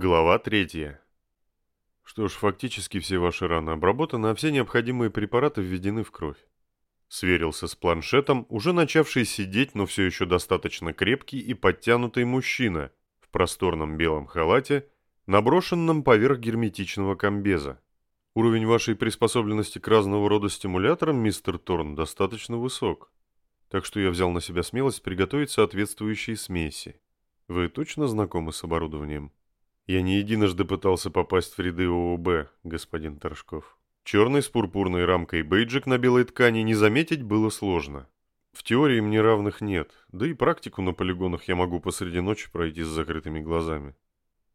Глава третья. Что ж, фактически все ваши раны обработаны, а все необходимые препараты введены в кровь. Сверился с планшетом, уже начавший сидеть, но все еще достаточно крепкий и подтянутый мужчина в просторном белом халате, наброшенном поверх герметичного комбеза. Уровень вашей приспособленности к разного рода стимуляторам, мистер Торн, достаточно высок. Так что я взял на себя смелость приготовить соответствующие смеси. Вы точно знакомы с оборудованием? Я не единожды пытался попасть в ряды ООБ, господин Торжков. Черный с пурпурной рамкой бейджик на белой ткани не заметить было сложно. В теории мне равных нет, да и практику на полигонах я могу посреди ночи пройти с закрытыми глазами.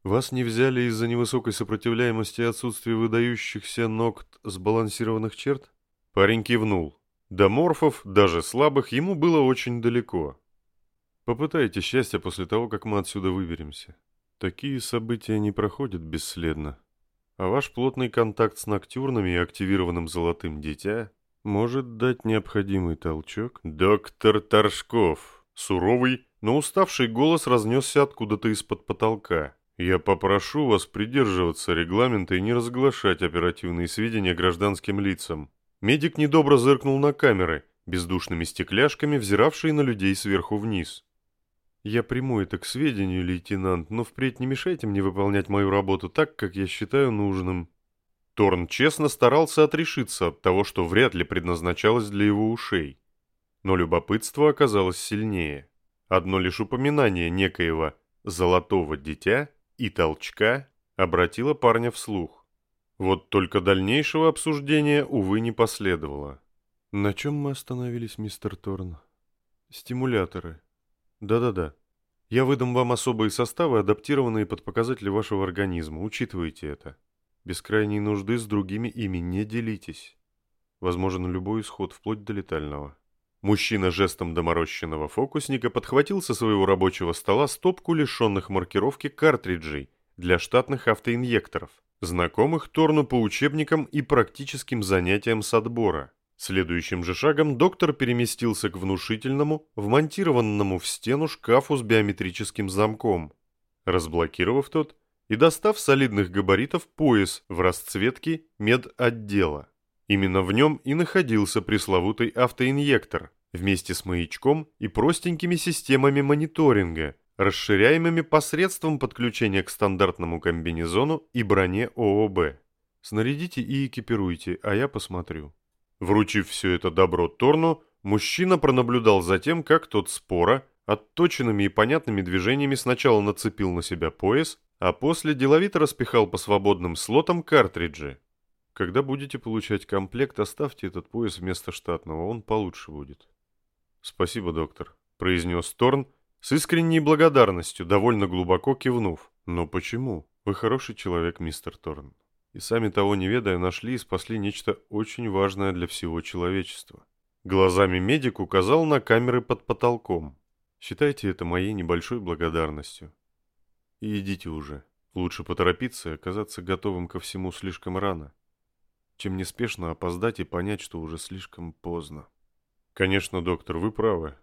Вас не взяли из-за невысокой сопротивляемости и отсутствия выдающихся ногт сбалансированных черт? Парень кивнул. До морфов, даже слабых, ему было очень далеко. Попытайте счастья после того, как мы отсюда выберемся. Такие события не проходят бесследно. А ваш плотный контакт с ноктюрнами и активированным золотым дитя может дать необходимый толчок. Доктор Торжков, суровый, но уставший голос разнесся откуда-то из-под потолка. Я попрошу вас придерживаться регламента и не разглашать оперативные сведения гражданским лицам. Медик недобро зыркнул на камеры, бездушными стекляшками, взиравшие на людей сверху вниз. «Я приму это к сведению, лейтенант, но впредь не мешайте мне выполнять мою работу так, как я считаю нужным». Торн честно старался отрешиться от того, что вряд ли предназначалось для его ушей. Но любопытство оказалось сильнее. Одно лишь упоминание некоего «золотого дитя» и толчка обратило парня вслух. Вот только дальнейшего обсуждения, увы, не последовало. «На чем мы остановились, мистер Торн?» «Стимуляторы», да-да-да. Я выдам вам особые составы, адаптированные под показатели вашего организма. Учитывайте это. Без крайней нужды с другими ими не делитесь. Возможен любой исход, вплоть до летального. Мужчина жестом доморощенного фокусника подхватил со своего рабочего стола стопку лишенных маркировки картриджей для штатных автоинъекторов, знакомых Торну по учебникам и практическим занятиям с отбора. Следующим же шагом доктор переместился к внушительному, вмонтированному в стену шкафу с биометрическим замком. Разблокировав тот и достав солидных габаритов пояс в расцветке медотдела. Именно в нем и находился пресловутый автоинъектор вместе с маячком и простенькими системами мониторинга, расширяемыми посредством подключения к стандартному комбинезону и броне ООБ. Снарядите и экипируйте, а я посмотрю. Вручив все это добро Торну, мужчина пронаблюдал за тем, как тот спора, отточенными и понятными движениями сначала нацепил на себя пояс, а после деловито распихал по свободным слотам картриджи. Когда будете получать комплект, оставьте этот пояс вместо штатного, он получше будет. Спасибо, доктор, произнес Торн с искренней благодарностью, довольно глубоко кивнув. Но почему? Вы хороший человек, мистер Торн и сами того не ведая нашли и спасли нечто очень важное для всего человечества. Глазами медик указал на камеры под потолком. Считайте это моей небольшой благодарностью. И идите уже. Лучше поторопиться и оказаться готовым ко всему слишком рано, чем неспешно опоздать и понять, что уже слишком поздно. Конечно, доктор, вы правы.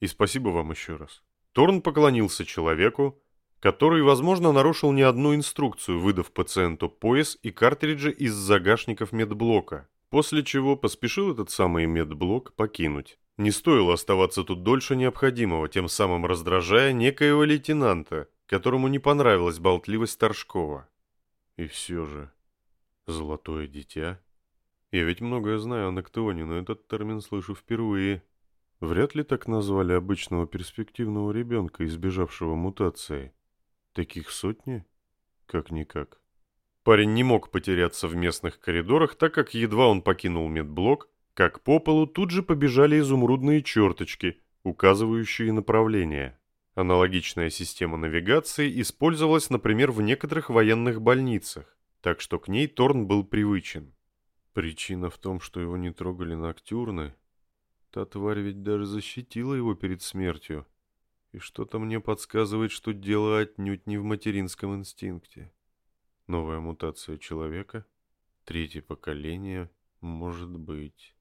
И спасибо вам еще раз. Торн поклонился человеку, который, возможно, нарушил не одну инструкцию, выдав пациенту пояс и картриджи из загашников медблока, после чего поспешил этот самый медблок покинуть. Не стоило оставаться тут дольше необходимого, тем самым раздражая некоего лейтенанта, которому не понравилась болтливость Торжкова. И все же, золотое дитя? Я ведь многое знаю о Ноктеоне, но этот термин слышу впервые. Вряд ли так назвали обычного перспективного ребенка, избежавшего мутации. Таких сотни? Как-никак. Парень не мог потеряться в местных коридорах, так как едва он покинул медблок, как по полу тут же побежали изумрудные черточки, указывающие направление. Аналогичная система навигации использовалась, например, в некоторых военных больницах, так что к ней Торн был привычен. Причина в том, что его не трогали ноктюрны. Та тварь ведь даже защитила его перед смертью. И что-то мне подсказывает, что дело отнюдь не в материнском инстинкте. Новая мутация человека, третье поколение, может быть.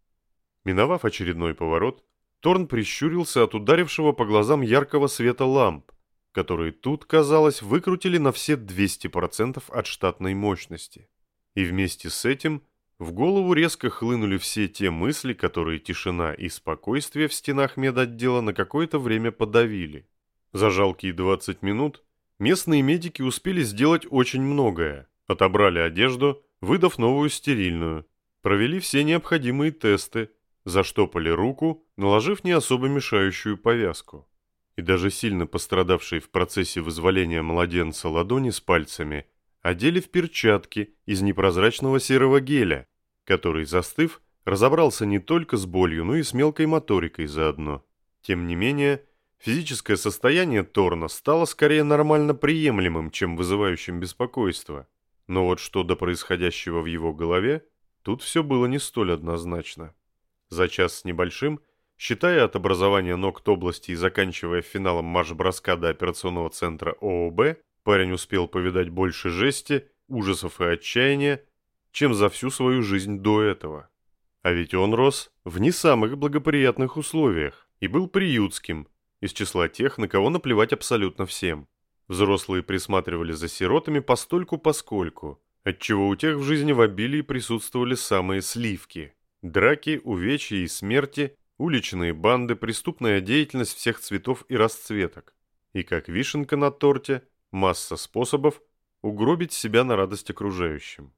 Миновав очередной поворот, Торн прищурился от ударившего по глазам яркого света ламп, которые тут, казалось, выкрутили на все 200% от штатной мощности. И вместе с этим в голову резко хлынули все те мысли, которые тишина и спокойствие в стенах медотдела на какое-то время подавили. За жалкие 20 минут местные медики успели сделать очень многое. Отобрали одежду, выдав новую стерильную, провели все необходимые тесты, заштопали руку, наложив не особо мешающую повязку. И даже сильно пострадавшие в процессе вызволения младенца ладони с пальцами одели в перчатки из непрозрачного серого геля, который, застыв, разобрался не только с болью, но и с мелкой моторикой заодно. Тем не менее, физическое состояние Торна стало скорее нормально приемлемым, чем вызывающим беспокойство. Но вот что до происходящего в его голове, тут все было не столь однозначно. За час с небольшим, считая от образования ног области и заканчивая финалом марш-броска до операционного центра ООБ, парень успел повидать больше жести, ужасов и отчаяния, чем за всю свою жизнь до этого. А ведь он рос в не самых благоприятных условиях и был приютским, из числа тех, на кого наплевать абсолютно всем. Взрослые присматривали за сиротами постольку-поскольку, отчего у тех в жизни в обилии присутствовали самые сливки. Драки, увечья и смерти, уличные банды, преступная деятельность всех цветов и расцветок. И как вишенка на торте, масса способов угробить себя на радость окружающим.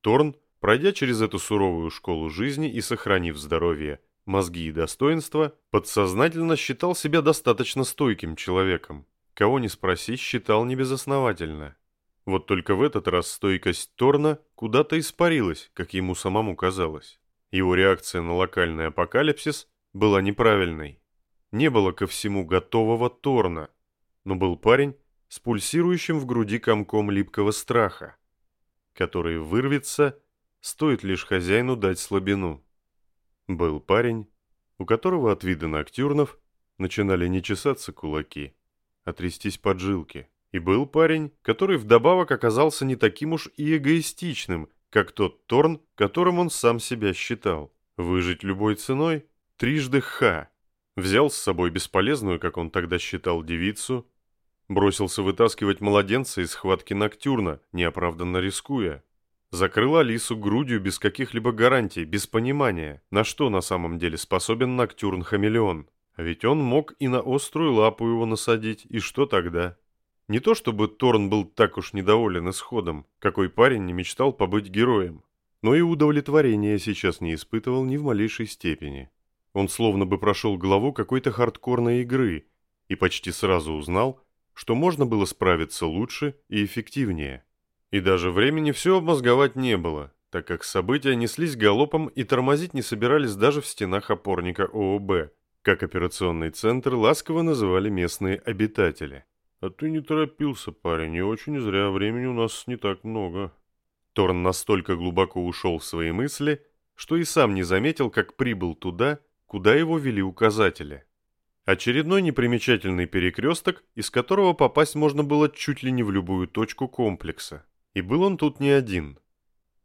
Торн, пройдя через эту суровую школу жизни и сохранив здоровье, мозги и достоинства, подсознательно считал себя достаточно стойким человеком, Кого не спроси, считал небезосновательно. Вот только в этот раз стойкость Торна куда-то испарилась, как ему самому казалось. Его реакция на локальный апокалипсис была неправильной. Не было ко всему готового Торна, но был парень с пульсирующим в груди комком липкого страха, который вырвется, стоит лишь хозяину дать слабину. Был парень, у которого от вида ноктюрнов начинали не чесаться кулаки, а трястись поджилки. И был парень, который вдобавок оказался не таким уж и эгоистичным, как тот Торн, которым он сам себя считал. Выжить любой ценой? Трижды ха. Взял с собой бесполезную, как он тогда считал, девицу. Бросился вытаскивать младенца из схватки Ноктюрна, неоправданно рискуя. Закрыл Алису грудью без каких-либо гарантий, без понимания, на что на самом деле способен Ноктюрн-хамелеон. А ведь он мог и на острую лапу его насадить, и что тогда? Не то чтобы Торн был так уж недоволен исходом, какой парень не мечтал побыть героем, но и удовлетворения сейчас не испытывал ни в малейшей степени. Он словно бы прошел главу какой-то хардкорной игры и почти сразу узнал, что можно было справиться лучше и эффективнее. И даже времени все обмозговать не было, так как события неслись галопом и тормозить не собирались даже в стенах опорника ООБ – как операционный центр ласково называли местные обитатели. «А ты не торопился, парень, и очень зря, времени у нас не так много». Торн настолько глубоко ушел в свои мысли, что и сам не заметил, как прибыл туда, куда его вели указатели. Очередной непримечательный перекресток, из которого попасть можно было чуть ли не в любую точку комплекса. И был он тут не один.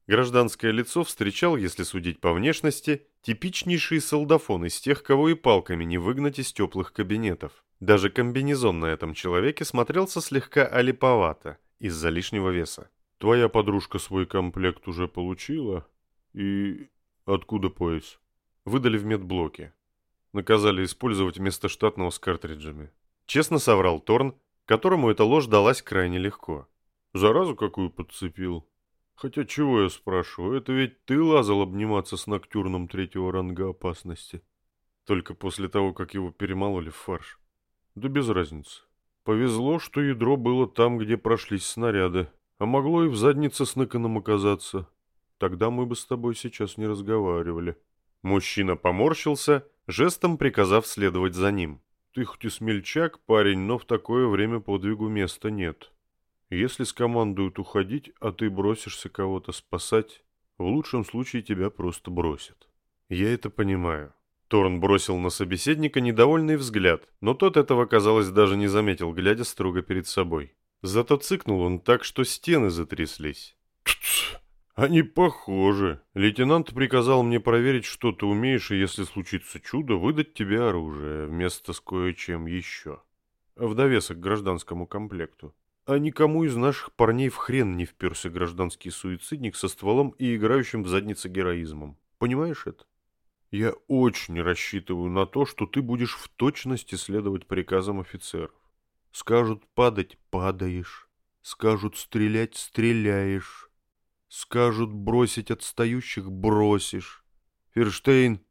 Гражданское лицо встречал, если судить по внешности, типичнейший солдафон из тех, кого и палками не выгнать из теплых кабинетов. Даже комбинезон на этом человеке смотрелся слегка олиповато из-за лишнего веса. «Твоя подружка свой комплект уже получила? И откуда пояс?» Выдали в медблоке. Наказали использовать вместо штатного с картриджами. Честно соврал Торн, которому эта ложь далась крайне легко. «Заразу какую подцепил?» Хотя чего я спрашиваю, это ведь ты лазал обниматься с ноктюрном третьего ранга опасности. Только после того, как его перемололи в фарш. Да без разницы. Повезло, что ядро было там, где прошлись снаряды, а могло и в заднице с Ныконом оказаться. Тогда мы бы с тобой сейчас не разговаривали. Мужчина поморщился, жестом приказав следовать за ним. Ты хоть и смельчак, парень, но в такое время подвигу места нет. Если скомандуют уходить, а ты бросишься кого-то спасать, в лучшем случае тебя просто бросят. Я это понимаю. Торн бросил на собеседника недовольный взгляд, но тот этого, казалось, даже не заметил, глядя строго перед собой. Зато цыкнул он так, что стены затряслись. «Тс! Они похожи. Лейтенант приказал мне проверить, что ты умеешь, и если случится чудо, выдать тебе оружие вместо с кое-чем еще. в довесок к гражданскому комплекту. А никому из наших парней в хрен не вперся гражданский суицидник со стволом и играющим в заднице героизмом. Понимаешь это? Я очень рассчитываю на то, что ты будешь в точности следовать приказам офицеров. Скажут падать – падаешь. Скажут стрелять – стреляешь. Скажут бросить отстающих – бросишь. Ферштейн,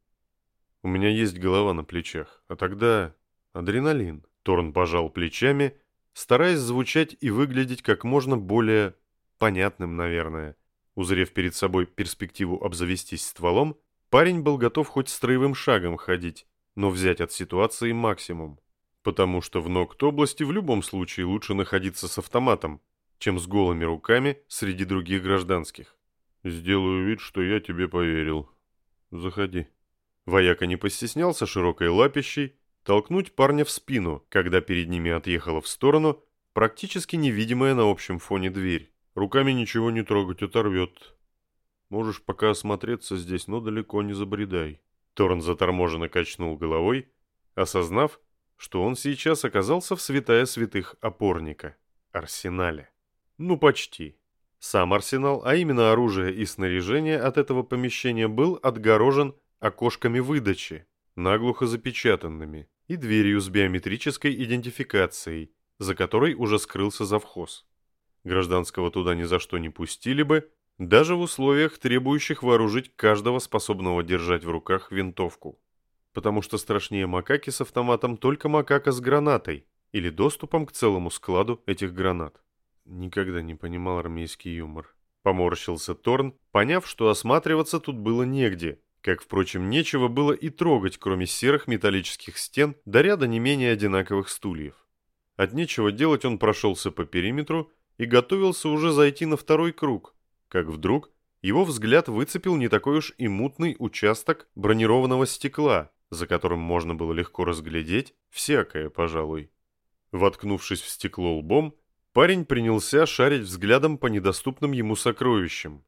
у меня есть голова на плечах, а тогда адреналин. Торн пожал плечами, стараясь звучать и выглядеть как можно более понятным, наверное. Узрев перед собой перспективу обзавестись стволом, парень был готов хоть строевым шагом ходить, но взять от ситуации максимум. Потому что в Нокт области в любом случае лучше находиться с автоматом, чем с голыми руками среди других гражданских. «Сделаю вид, что я тебе поверил. Заходи». Вояка не постеснялся широкой лапищей толкнуть парня в спину, когда перед ними отъехала в сторону практически невидимая на общем фоне дверь. Руками ничего не трогать, оторвет. Можешь пока осмотреться здесь, но далеко не забредай. Торн заторможенно качнул головой, осознав, что он сейчас оказался в святая святых опорника, арсенале. Ну, почти. Сам арсенал, а именно оружие и снаряжение от этого помещения был отгорожен окошками выдачи, наглухо запечатанными, и дверью с биометрической идентификацией, за которой уже скрылся завхоз. Гражданского туда ни за что не пустили бы, даже в условиях, требующих вооружить каждого способного держать в руках винтовку. Потому что страшнее макаки с автоматом только макака с гранатой или доступом к целому складу этих гранат. Никогда не понимал армейский юмор. Поморщился Торн, поняв, что осматриваться тут было негде, как, впрочем, нечего было и трогать, кроме серых металлических стен до ряда не менее одинаковых стульев. От нечего делать он прошелся по периметру и готовился уже зайти на второй круг, как вдруг его взгляд выцепил не такой уж и мутный участок бронированного стекла, за которым можно было легко разглядеть всякое, пожалуй. Воткнувшись в стекло лбом, парень принялся шарить взглядом по недоступным ему сокровищам.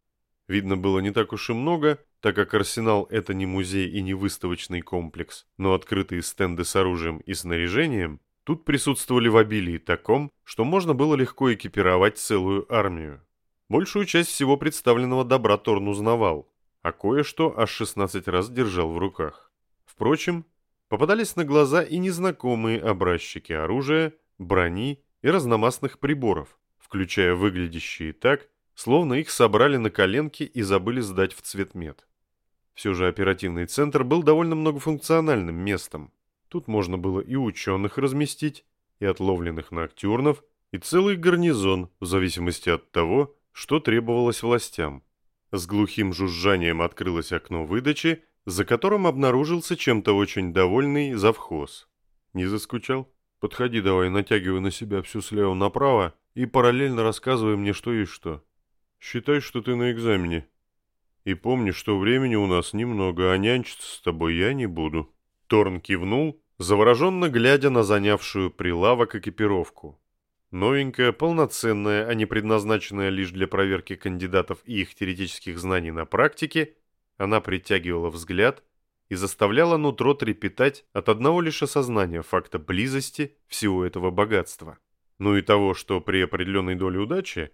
Видно было не так уж и много, так как арсенал – это не музей и не выставочный комплекс, но открытые стенды с оружием и снаряжением тут присутствовали в обилии таком, что можно было легко экипировать целую армию. Большую часть всего представленного добра Торн узнавал, а кое-что аж 16 раз держал в руках. Впрочем, попадались на глаза и незнакомые образчики оружия, брони и разномастных приборов, включая выглядящие так, словно их собрали на коленке и забыли сдать в цветмет. Все же оперативный центр был довольно многофункциональным местом. Тут можно было и ученых разместить, и отловленных ноктюрнов, и целый гарнизон, в зависимости от того, что требовалось властям. С глухим жужжанием открылось окно выдачи, за которым обнаружился чем-то очень довольный завхоз. Не заскучал? Подходи давай, натягивай на себя всю слева направо и параллельно рассказывай мне, что есть что. Считай, что ты на экзамене. И помни, что времени у нас немного, а нянчиться с тобой я не буду». Торн кивнул, завороженно глядя на занявшую прилавок экипировку. Новенькая, полноценная, а не предназначенная лишь для проверки кандидатов и их теоретических знаний на практике, она притягивала взгляд и заставляла нутро трепетать от одного лишь осознания факта близости всего этого богатства. Ну и того, что при определенной доле удачи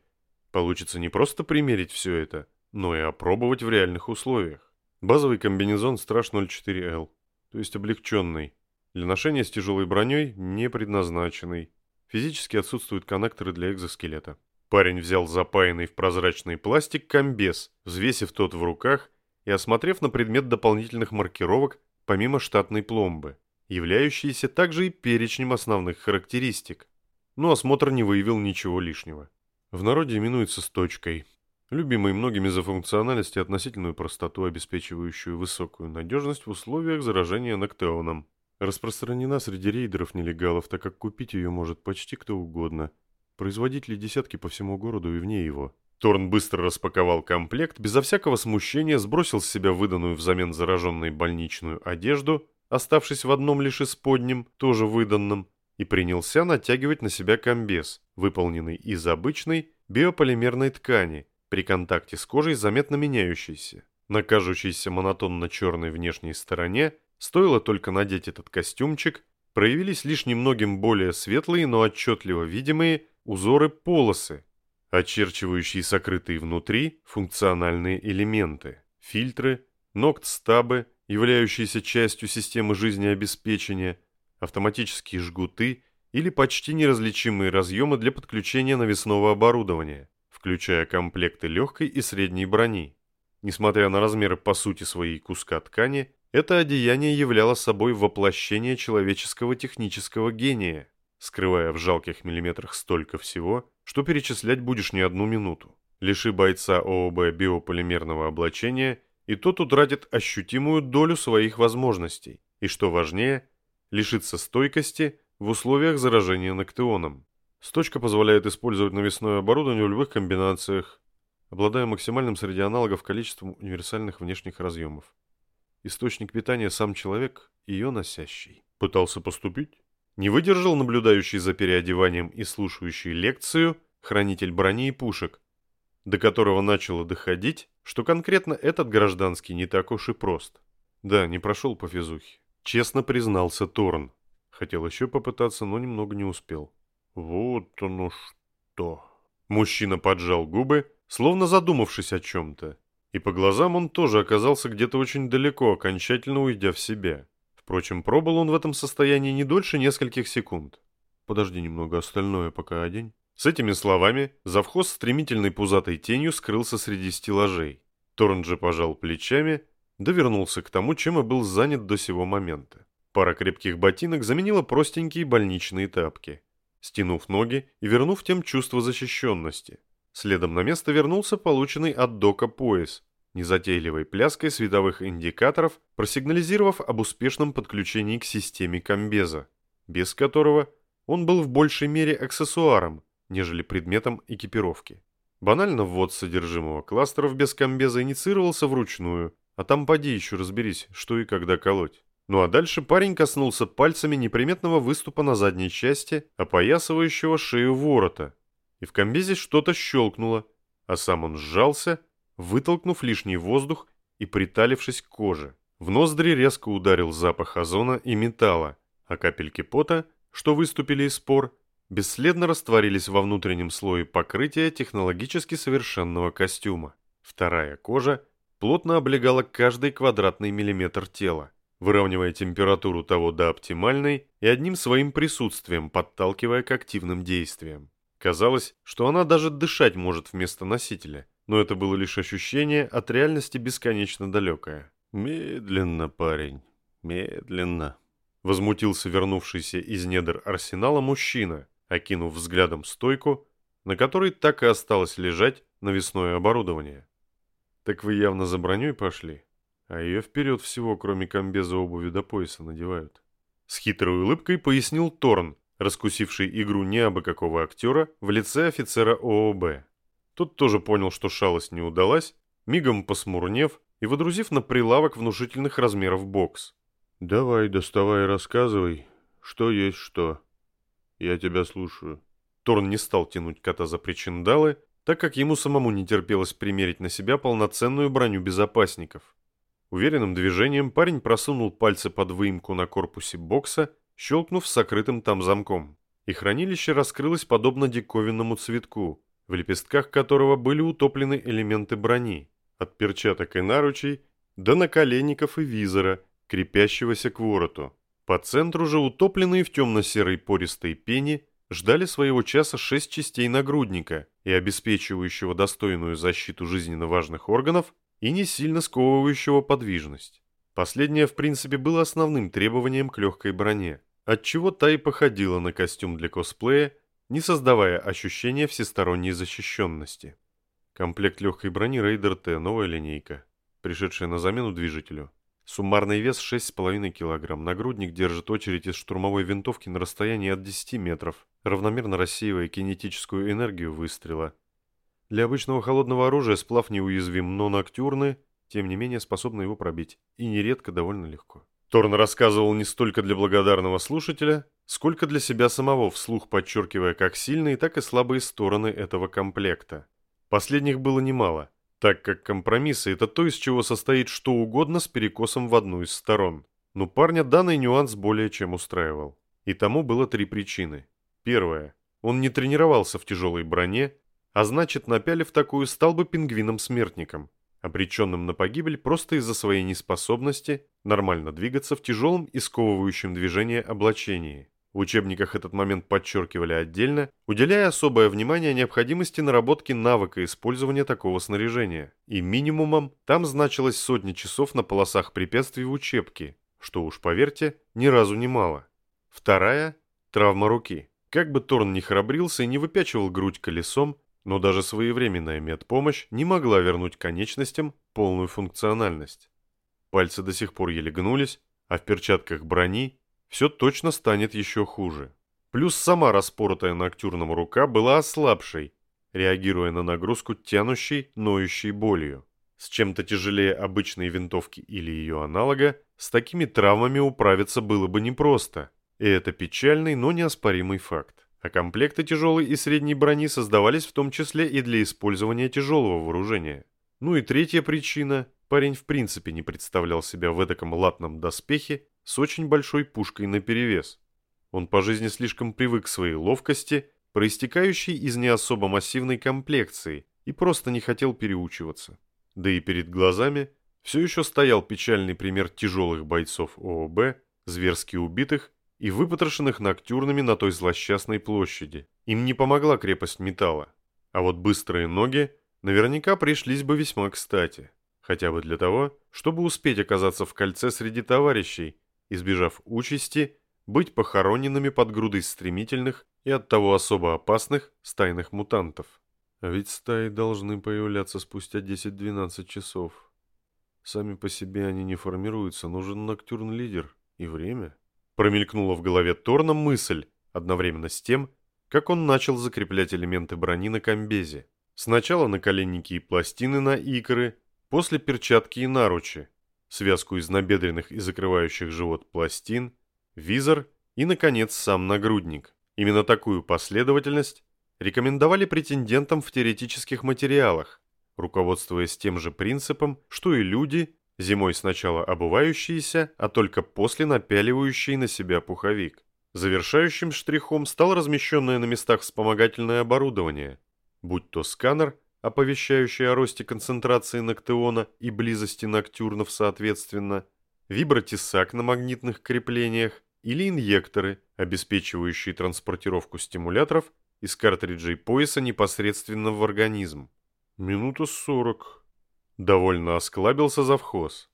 Получится не просто примерить все это, но и опробовать в реальных условиях. Базовый комбинезон Страж 04L, то есть облегченный. Для ношения с тяжелой броней не предназначенный. Физически отсутствуют коннекторы для экзоскелета. Парень взял запаянный в прозрачный пластик комбез, взвесив тот в руках и осмотрев на предмет дополнительных маркировок помимо штатной пломбы, являющиеся также и перечнем основных характеристик. Но осмотр не выявил ничего лишнего. В народе именуется сточкой, любимой многими за функциональность и относительную простоту, обеспечивающую высокую надежность в условиях заражения ноктеоном. Распространена среди рейдеров-нелегалов, так как купить ее может почти кто угодно. Производители десятки по всему городу и вне его. Торн быстро распаковал комплект, безо всякого смущения сбросил с себя выданную взамен зараженной больничную одежду, оставшись в одном лишь исподнем, тоже выданном, и принялся натягивать на себя комбез, выполненный из обычной биополимерной ткани, при контакте с кожей заметно меняющейся. На кажущейся монотонно черной внешней стороне стоило только надеть этот костюмчик, проявились лишь немногим более светлые, но отчетливо видимые узоры-полосы, очерчивающие сокрытые внутри функциональные элементы, фильтры, ногт-стабы, являющиеся частью системы жизнеобеспечения, автоматические жгуты или почти неразличимые разъемы для подключения навесного оборудования, включая комплекты легкой и средней брони. Несмотря на размеры по сути своей куска ткани, это одеяние являло собой воплощение человеческого технического гения, скрывая в жалких миллиметрах столько всего, что перечислять будешь не одну минуту. Лиши бойца ООБ биополимерного облачения, и тот утратит ощутимую долю своих возможностей, и, что важнее, лишится стойкости в условиях заражения ноктеоном. Сточка позволяет использовать навесное оборудование в любых комбинациях, обладая максимальным среди аналогов количеством универсальных внешних разъемов. Источник питания сам человек, ее носящий. Пытался поступить? Не выдержал наблюдающий за переодеванием и слушающий лекцию хранитель брони и пушек, до которого начало доходить, что конкретно этот гражданский не так уж и прост. Да, не прошел по физухе. Честно признался Торн. Хотел еще попытаться, но немного не успел. Вот оно что. Мужчина поджал губы, словно задумавшись о чем-то. И по глазам он тоже оказался где-то очень далеко, окончательно уйдя в себя. Впрочем, пробыл он в этом состоянии не дольше нескольких секунд. Подожди немного, остальное пока одень. С этими словами завхоз стремительной пузатой тенью скрылся среди стеллажей. Торн же пожал плечами, да вернулся к тому, чем и был занят до сего момента. Пара крепких ботинок заменила простенькие больничные тапки, стянув ноги и вернув тем чувство защищенности. Следом на место вернулся полученный от дока пояс, незатейливой пляской световых индикаторов, просигнализировав об успешном подключении к системе комбеза, без которого он был в большей мере аксессуаром, нежели предметом экипировки. Банально ввод содержимого кластеров без комбеза инициировался вручную, а там поди еще разберись, что и когда колоть. Ну а дальше парень коснулся пальцами неприметного выступа на задней части, опоясывающего шею ворота, и в комбезе что-то щелкнуло, а сам он сжался, вытолкнув лишний воздух и приталившись к коже. В ноздри резко ударил запах озона и металла, а капельки пота, что выступили из спор, бесследно растворились во внутреннем слое покрытия технологически совершенного костюма. Вторая кожа плотно облегала каждый квадратный миллиметр тела, выравнивая температуру того до оптимальной и одним своим присутствием подталкивая к активным действиям. Казалось, что она даже дышать может вместо носителя, но это было лишь ощущение от реальности бесконечно далекое. «Медленно, парень, медленно», — возмутился вернувшийся из недр арсенала мужчина, окинув взглядом стойку, на которой так и осталось лежать навесное оборудование. «Так вы явно за броней пошли, а ее вперед всего, кроме комбеза обуви до пояса, надевают». С хитрой улыбкой пояснил Торн, раскусивший игру не абы какого актера в лице офицера ООБ. Тот тоже понял, что шалость не удалась, мигом посмурнев и водрузив на прилавок внушительных размеров бокс. «Давай, доставай рассказывай, что есть что. Я тебя слушаю». Торн не стал тянуть кота за причиндалы, так как ему самому не терпелось примерить на себя полноценную броню безопасников. Уверенным движением парень просунул пальцы под выемку на корпусе бокса щелкнув сокрытым там замком. И хранилище раскрылось подобно диковинному цветку, в лепестках которого были утоплены элементы брони, от перчаток и наручей до наколенников и визора, крепящегося к вороту. По центру же утопленные в темно-серой пористой пене ждали своего часа шесть частей нагрудника и обеспечивающего достойную защиту жизненно важных органов и не сильно сковывающего подвижность. Последнее, в принципе, было основным требованием к легкой броне, отчего та и походила на костюм для косплея, не создавая ощущения всесторонней защищенности. Комплект легкой брони Рейдер Т, новая линейка, пришедшая на замену движителю. Суммарный вес 6,5 кг, нагрудник держит очередь из штурмовой винтовки на расстоянии от 10 метров, равномерно рассеивая кинетическую энергию выстрела. Для обычного холодного оружия сплав неуязвим, но ноктюрны тем не менее способна его пробить, и нередко довольно легко. Торн рассказывал не столько для благодарного слушателя, сколько для себя самого, вслух подчеркивая как сильные, так и слабые стороны этого комплекта. Последних было немало, так как компромиссы – это то, из чего состоит что угодно с перекосом в одну из сторон. Но парня данный нюанс более чем устраивал. И тому было три причины. Первая. Он не тренировался в тяжелой броне, а значит, напялив такую, стал бы пингвином-смертником, обреченным на погибель просто из-за своей неспособности нормально двигаться в тяжелом и сковывающем движение облачении. В учебниках этот момент подчеркивали отдельно, уделяя особое внимание необходимости наработки навыка использования такого снаряжения. И минимумом там значилось сотни часов на полосах препятствий в учебке, что уж поверьте, ни разу не мало. Вторая – травма руки. Как бы Торн не храбрился и не выпячивал грудь колесом, но даже своевременная медпомощь не могла вернуть конечностям полную функциональность. Пальцы до сих пор еле гнулись, а в перчатках брони все точно станет еще хуже. Плюс сама распоротая ноктюрном рука была ослабшей, реагируя на нагрузку тянущей, ноющей болью. С чем-то тяжелее обычной винтовки или ее аналога, с такими травмами управиться было бы непросто. И это печальный, но неоспоримый факт. А комплекты тяжелой и средней брони создавались в том числе и для использования тяжелого вооружения. Ну и третья причина – парень в принципе не представлял себя в эдаком латном доспехе с очень большой пушкой наперевес. Он по жизни слишком привык к своей ловкости, проистекающей из не особо массивной комплекции, и просто не хотел переучиваться. Да и перед глазами все еще стоял печальный пример тяжелых бойцов ООБ, зверски убитых и выпотрошенных ноктюрнами на той злосчастной площади. Им не помогла крепость металла, а вот быстрые ноги наверняка пришлись бы весьма кстати, хотя бы для того, чтобы успеть оказаться в кольце среди товарищей, избежав участи быть похороненными под грудой стремительных и оттого особо опасных стайных мутантов. А ведь стаи должны появляться спустя 10-12 часов. Сами по себе они не формируются, нужен ноктюрн-лидер и время. Промелькнула в голове Торна мысль, одновременно с тем, как он начал закреплять элементы брони на комбезе. Сначала наколенники и пластины на икры, после перчатки и наручи, связку из набедренных и закрывающих живот пластин, визор и, наконец, сам нагрудник. Именно такую последовательность рекомендовали претендентам в теоретических материалах, руководствуясь тем же принципом, что и люди, зимой сначала обувающиеся, а только после напяливающие на себя пуховик. Завершающим штрихом стало размещенное на местах вспомогательное оборудование, будь то сканер, оповещающий о росте концентрации ноктеона и близости ноктюрнов соответственно, вибротесак на магнитных креплениях или инъекторы, обеспечивающие транспортировку стимуляторов из картриджей пояса непосредственно в организм. Минута сорок. Довольно осклабился завхоз.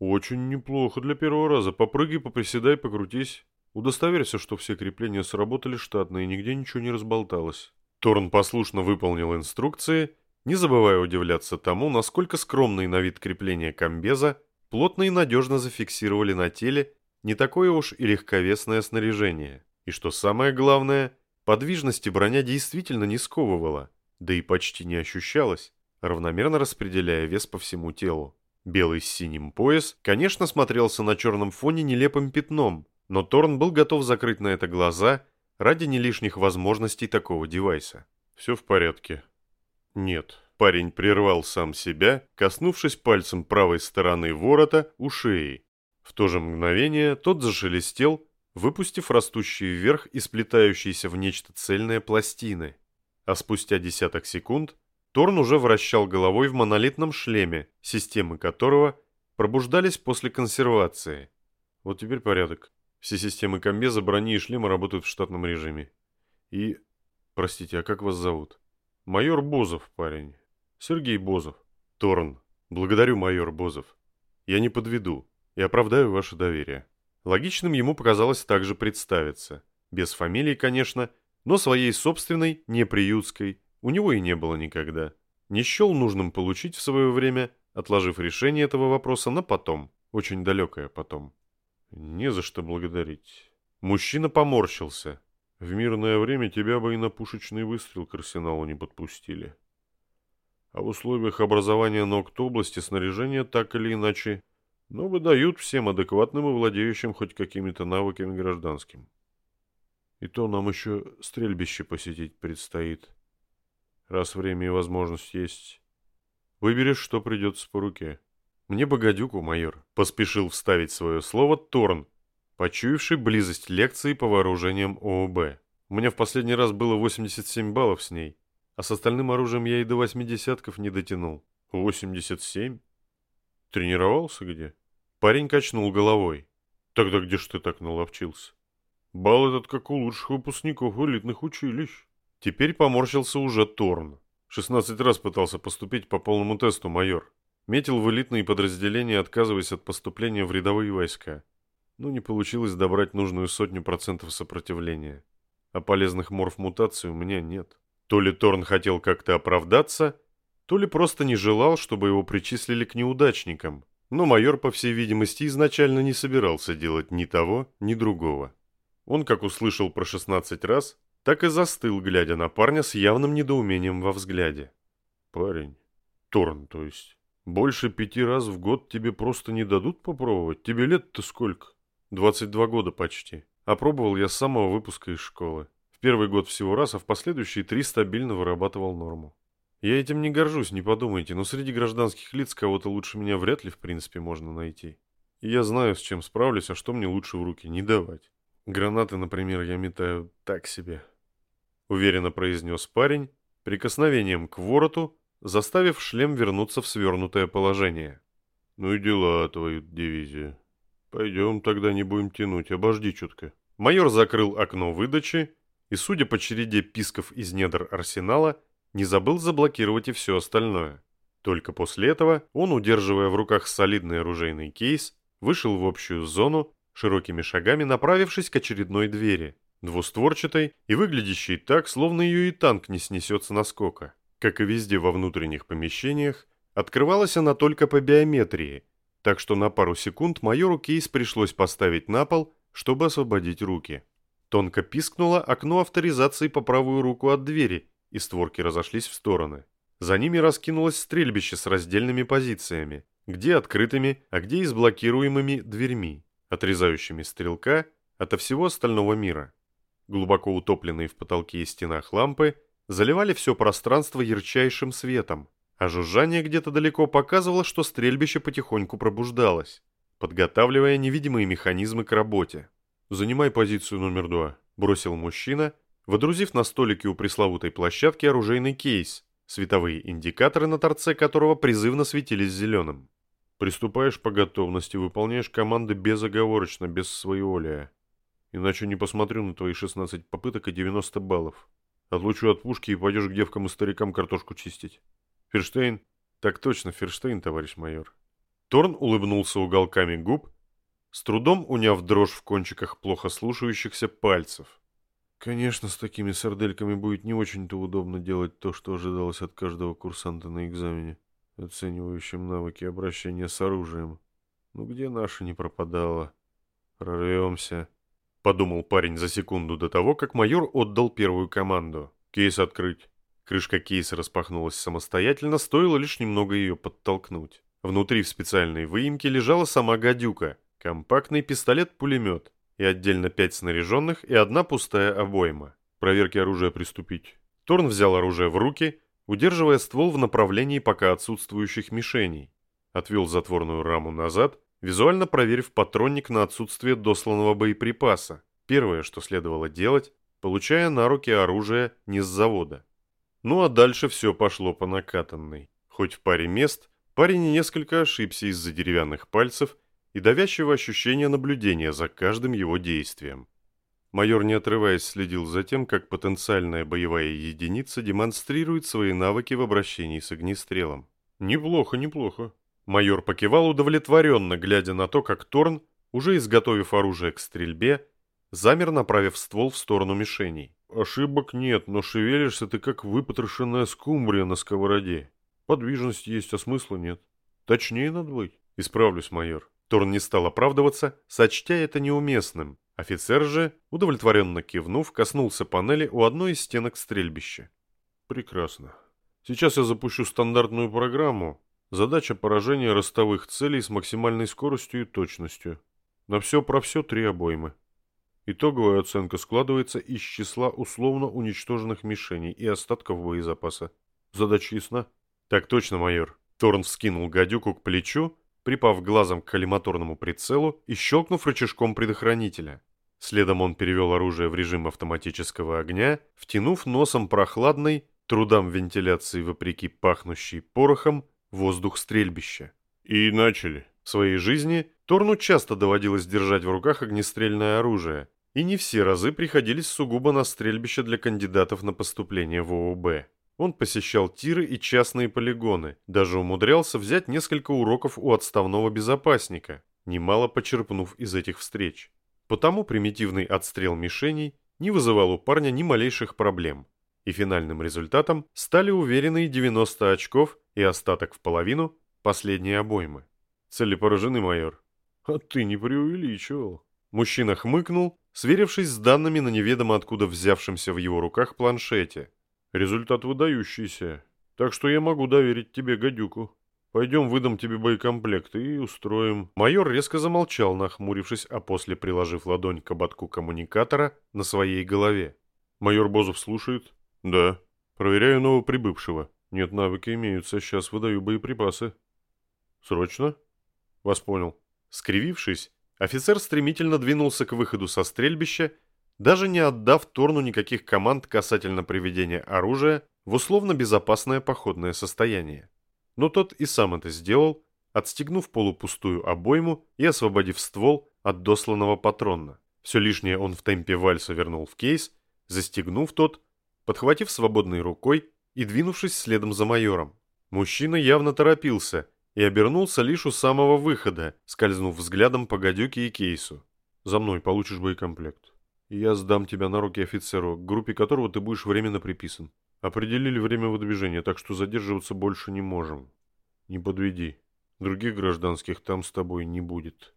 Очень неплохо для первого раза. Попрыгай, поприседай, покрутись. Удостоверься, что все крепления сработали штатно и нигде ничего не разболталось. Торн послушно выполнил инструкции, не забывая удивляться тому, насколько скромный на вид крепления комбеза плотно и надежно зафиксировали на теле не такое уж и легковесное снаряжение. И что самое главное, подвижности броня действительно не сковывала, да и почти не ощущалась, равномерно распределяя вес по всему телу. Белый с синим пояс, конечно, смотрелся на черном фоне нелепым пятном, но Торн был готов закрыть на это глаза ради не лишних возможностей такого девайса. Все в порядке. Нет, парень прервал сам себя, коснувшись пальцем правой стороны ворота у шеи. В то же мгновение тот зашелестел, выпустив растущие вверх и сплетающиеся в нечто цельное пластины. А спустя десяток секунд Торн уже вращал головой в монолитном шлеме, системы которого пробуждались после консервации. Вот теперь порядок. Все системы комбеза, брони и шлема работают в штатном режиме. И... Простите, а как вас зовут? Майор Бозов, парень. Сергей Бозов. Торн. Благодарю, майор Бозов. Я не подведу и оправдаю ваше доверие. Логичным ему показалось также представиться. Без фамилии, конечно, но своей собственной, не приютской, у него и не было никогда. Не счел нужным получить в свое время, отложив решение этого вопроса на потом, очень далекое потом. Не за что благодарить. Мужчина поморщился. В мирное время тебя бы и на пушечный выстрел к арсеналу не подпустили. А в условиях образования НОКТ области снаряжение так или иначе, но выдают всем адекватным и владеющим хоть какими-то навыками гражданским. И то нам еще стрельбище посетить предстоит. Раз время и возможность есть, выберешь, что придется по руке. Мне богадюку, майор, поспешил вставить свое слово Торн, почуявший близость лекции по вооружениям ООБ. Меня в последний раз было 87 баллов с ней, а с остальным оружием я и до восьмидесятков не дотянул. 87? Тренировался где? Парень качнул головой. Тогда где ж ты так наловчился? Бал этот как у лучших выпускников элитных училищ. Теперь поморщился уже Торн. 16 раз пытался поступить по полному тесту, майор. Метил в элитные подразделения, отказываясь от поступления в рядовые войска. Но не получилось добрать нужную сотню процентов сопротивления. А полезных морф-мутаций у меня нет. То ли Торн хотел как-то оправдаться, то ли просто не желал, чтобы его причислили к неудачникам. Но майор, по всей видимости, изначально не собирался делать ни того, ни другого. Он, как услышал про 16 раз, так и застыл, глядя на парня с явным недоумением во взгляде. «Парень, Торн, то есть, больше пяти раз в год тебе просто не дадут попробовать? Тебе лет-то сколько?» «22 года почти. Опробовал я с самого выпуска из школы. В первый год всего раз, а в последующие три стабильно вырабатывал норму. Я этим не горжусь, не подумайте, но среди гражданских лиц кого-то лучше меня вряд ли в принципе можно найти. И я знаю, с чем справлюсь, а что мне лучше в руки не давать. Гранаты, например, я метаю так себе уверенно произнес парень, прикосновением к вороту, заставив шлем вернуться в свернутое положение. «Ну и дела твою дивизию. Пойдем тогда не будем тянуть, обожди чутко». Майор закрыл окно выдачи и, судя по череде писков из недр арсенала, не забыл заблокировать и все остальное. Только после этого он, удерживая в руках солидный оружейный кейс, вышел в общую зону, широкими шагами направившись к очередной двери – двустворчатой и выглядящей так, словно ее и танк не снесется наскока. Как и везде во внутренних помещениях, открывалась она только по биометрии, так что на пару секунд майору кейс пришлось поставить на пол, чтобы освободить руки. Тонко пискнуло окно авторизации по правую руку от двери, и створки разошлись в стороны. За ними раскинулось стрельбище с раздельными позициями, где открытыми, а где и с блокируемыми дверьми, отрезающими стрелка ото всего остального мира. Глубоко утопленные в потолке и стенах лампы заливали все пространство ярчайшим светом, а жужжание где-то далеко показывало, что стрельбище потихоньку пробуждалось, подготавливая невидимые механизмы к работе. «Занимай позицию номер два», – бросил мужчина, водрузив на столике у пресловутой площадки оружейный кейс, световые индикаторы на торце которого призывно светились зеленым. «Приступаешь по готовности, выполняешь команды безоговорочно, без своеволия. Иначе не посмотрю на твои 16 попыток и 90 баллов. Отлучу от пушки и пойдешь к девкам и старикам картошку чистить. Ферштейн? Так точно, Ферштейн, товарищ майор. Торн улыбнулся уголками губ, с трудом уняв дрожь в кончиках плохо слушающихся пальцев. Конечно, с такими сардельками будет не очень-то удобно делать то, что ожидалось от каждого курсанта на экзамене, оценивающем навыки обращения с оружием. Ну где наша не пропадала? Прорвемся. Подумал парень за секунду до того, как майор отдал первую команду. Кейс открыть. Крышка кейса распахнулась самостоятельно, стоило лишь немного ее подтолкнуть. Внутри в специальной выемке лежала сама гадюка, компактный пистолет-пулемет и отдельно пять снаряженных и одна пустая обойма. Проверки оружия приступить. Торн взял оружие в руки, удерживая ствол в направлении пока отсутствующих мишеней. Отвел затворную раму назад визуально проверив патронник на отсутствие досланного боеприпаса. Первое, что следовало делать, получая на руки оружие не с завода. Ну а дальше все пошло по накатанной. Хоть в паре мест парень несколько ошибся из-за деревянных пальцев и давящего ощущения наблюдения за каждым его действием. Майор, не отрываясь, следил за тем, как потенциальная боевая единица демонстрирует свои навыки в обращении с огнестрелом. Неплохо, неплохо. Майор покивал удовлетворенно, глядя на то, как Торн, уже изготовив оружие к стрельбе, замер, направив ствол в сторону мишеней. «Ошибок нет, но шевелишься ты, как выпотрошенная скумбрия на сковороде. Подвижность есть, а смысла нет. Точнее надо быть». «Исправлюсь, майор». Торн не стал оправдываться, сочтя это неуместным. Офицер же, удовлетворенно кивнув, коснулся панели у одной из стенок стрельбища. «Прекрасно. Сейчас я запущу стандартную программу, Задача поражения ростовых целей с максимальной скоростью и точностью. На все про все три обоймы. Итоговая оценка складывается из числа условно уничтоженных мишеней и остатков боезапаса. Задача ясна? Так точно, майор. Торн вскинул гадюку к плечу, припав глазом к коллиматорному прицелу и щелкнув рычажком предохранителя. Следом он перевел оружие в режим автоматического огня, втянув носом прохладный, трудам вентиляции вопреки пахнущий порохом, воздух стрельбища. И начали. В своей жизни Торну часто доводилось держать в руках огнестрельное оружие, и не все разы приходились сугубо на стрельбище для кандидатов на поступление в ООБ. Он посещал тиры и частные полигоны, даже умудрялся взять несколько уроков у отставного безопасника, немало почерпнув из этих встреч. Потому примитивный отстрел мишеней не вызывал у парня ни малейших проблем. И финальным результатом стали уверенные 90 очков и остаток в половину последней обоймы. Цели поражены, майор. А ты не преувеличивал. Мужчина хмыкнул, сверившись с данными на неведомо откуда взявшемся в его руках планшете. Результат выдающийся. Так что я могу доверить тебе гадюку. Пойдем выдам тебе боекомплект и устроим. Майор резко замолчал, нахмурившись, а после приложив ладонь к ободку коммуникатора на своей голове. Майор Бозов слушает? Да. Проверяю новоприбывшего. Нет, навыки имеются. Сейчас выдаю боеприпасы. Срочно? Вас понял. Скривившись, офицер стремительно двинулся к выходу со стрельбища, даже не отдав Торну никаких команд касательно приведения оружия в условно безопасное походное состояние но тот и сам это сделал, отстегнув полупустую обойму и освободив ствол от досланного патрона. Все лишнее он в темпе вальса вернул в кейс, застегнув тот, подхватив свободной рукой и двинувшись следом за майором. Мужчина явно торопился и обернулся лишь у самого выхода, скользнув взглядом по гадюке и кейсу. «За мной получишь боекомплект. Я сдам тебя на руки офицеру, к группе которого ты будешь временно приписан. Определили время выдвижения, так что задерживаться больше не можем. Не подведи. Других гражданских там с тобой не будет.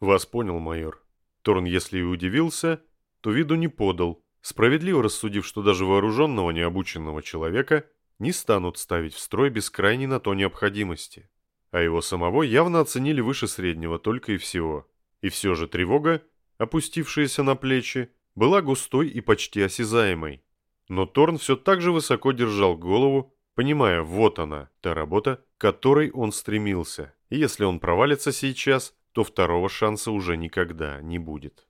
Вас понял, майор. Торн, если и удивился, то виду не подал, справедливо рассудив, что даже вооруженного необученного человека не станут ставить в строй без крайней на то необходимости. А его самого явно оценили выше среднего только и всего. И все же тревога, опустившаяся на плечи, была густой и почти осязаемой. Но Торн все так же высоко держал голову, понимая, вот она, та работа, к которой он стремился. И если он провалится сейчас, то второго шанса уже никогда не будет.